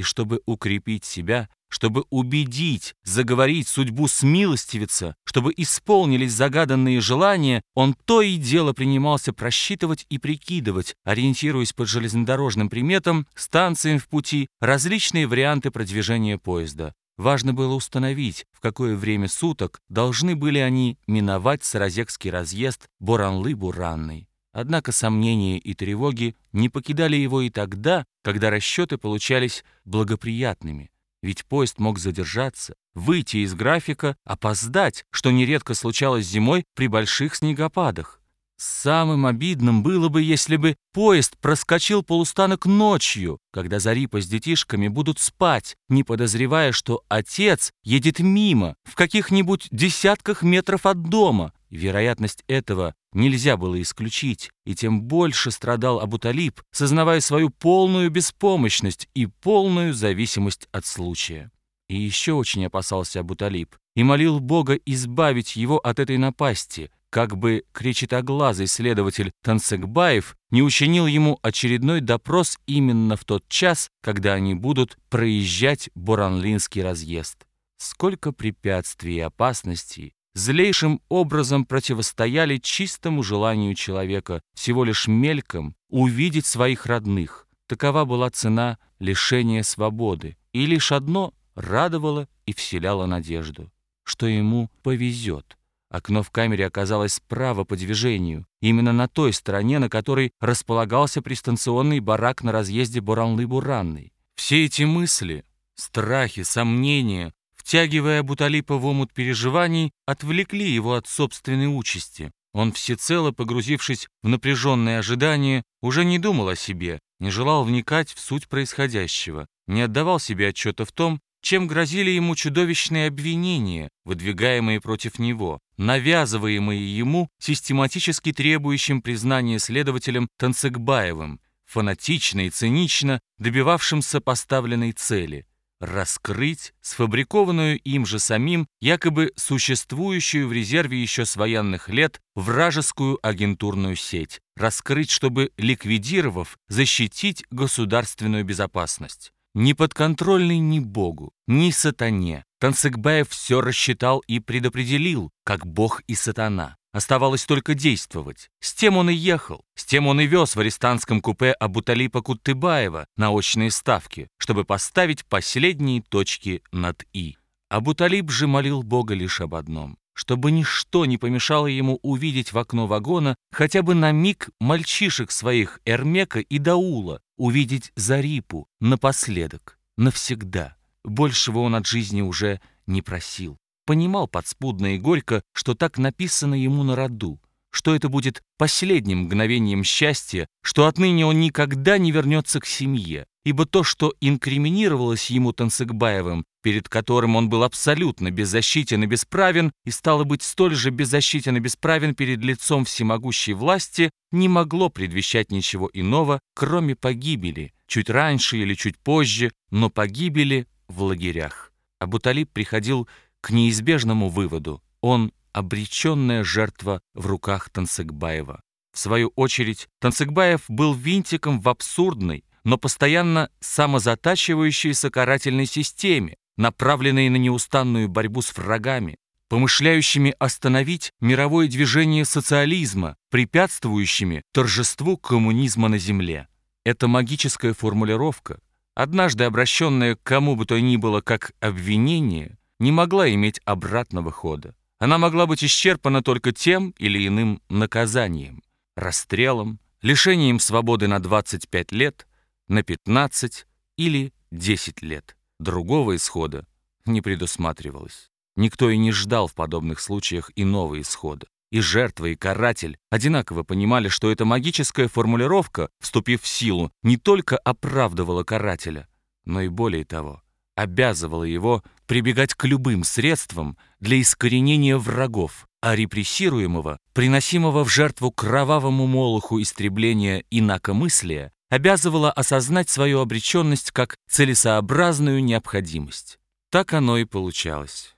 И чтобы укрепить себя, чтобы убедить, заговорить судьбу смилостивиться, чтобы исполнились загаданные желания, он то и дело принимался просчитывать и прикидывать, ориентируясь по железнодорожным приметам, станциям в пути, различные варианты продвижения поезда. Важно было установить, в какое время суток должны были они миновать Саразекский разъезд Боранлы-Буранный. Однако сомнения и тревоги не покидали его и тогда, когда расчеты получались благоприятными. Ведь поезд мог задержаться, выйти из графика, опоздать, что нередко случалось зимой при больших снегопадах. Самым обидным было бы, если бы поезд проскочил полустанок ночью, когда Зарипа с детишками будут спать, не подозревая, что отец едет мимо, в каких-нибудь десятках метров от дома. Вероятность этого нельзя было исключить, и тем больше страдал Абуталиб, сознавая свою полную беспомощность и полную зависимость от случая. И еще очень опасался Абуталиб и молил Бога избавить его от этой напасти – как бы кречетоглазый следователь Тансекбаев не учинил ему очередной допрос именно в тот час, когда они будут проезжать Боранлинский разъезд. Сколько препятствий и опасностей злейшим образом противостояли чистому желанию человека всего лишь мельком увидеть своих родных. Такова была цена лишения свободы, и лишь одно радовало и вселяло надежду, что ему повезет. Окно в камере оказалось справа по движению, именно на той стороне, на которой располагался пристанционный барак на разъезде Буранлы-Буранной. Все эти мысли, страхи, сомнения, втягивая Буталипа в омут переживаний, отвлекли его от собственной участи. Он, всецело погрузившись в напряженное ожидание, уже не думал о себе, не желал вникать в суть происходящего, не отдавал себе отчета в том, чем грозили ему чудовищные обвинения, выдвигаемые против него, навязываемые ему систематически требующим признания следователем Танцегбаевым, фанатично и цинично добивавшимся поставленной цели – раскрыть сфабрикованную им же самим, якобы существующую в резерве еще с военных лет, вражескую агентурную сеть, раскрыть, чтобы, ликвидировав, защитить государственную безопасность. Не подконтрольный ни Богу, ни сатане. Танцыгбаев все рассчитал и предопределил, как Бог и сатана. Оставалось только действовать. С тем он и ехал, с тем он и вез в арестантском купе Абуталипа Куттыбаева на очные ставки, чтобы поставить последние точки над «и». Абуталип же молил Бога лишь об одном чтобы ничто не помешало ему увидеть в окно вагона хотя бы на миг мальчишек своих Эрмека и Даула, увидеть Зарипу напоследок, навсегда. Большего он от жизни уже не просил. Понимал подспудно и горько, что так написано ему на роду, что это будет последним мгновением счастья, что отныне он никогда не вернется к семье, ибо то, что инкриминировалось ему Танцыгбаевым, перед которым он был абсолютно беззащитен и бесправен, и стало быть столь же беззащитен и бесправен перед лицом всемогущей власти, не могло предвещать ничего иного, кроме погибели, чуть раньше или чуть позже, но погибели в лагерях. Абуталиб приходил к неизбежному выводу. Он обреченная жертва в руках Танцыгбаева. В свою очередь, Танцыгбаев был винтиком в абсурдной, но постоянно самозатачивающейся карательной системе, направленной на неустанную борьбу с врагами, помышляющими остановить мировое движение социализма, препятствующими торжеству коммунизма на земле. Эта магическая формулировка, однажды обращенная к кому бы то ни было как обвинение, не могла иметь обратного хода. Она могла быть исчерпана только тем или иным наказанием, расстрелом, лишением свободы на 25 лет, на 15 или 10 лет. Другого исхода не предусматривалось. Никто и не ждал в подобных случаях иного исхода. И жертва, и каратель одинаково понимали, что эта магическая формулировка, вступив в силу, не только оправдывала карателя, но и более того, обязывала его прибегать к любым средствам для искоренения врагов, а репрессируемого, приносимого в жертву кровавому молоху истребления инакомыслия, обязывала осознать свою обреченность как целесообразную необходимость. Так оно и получалось.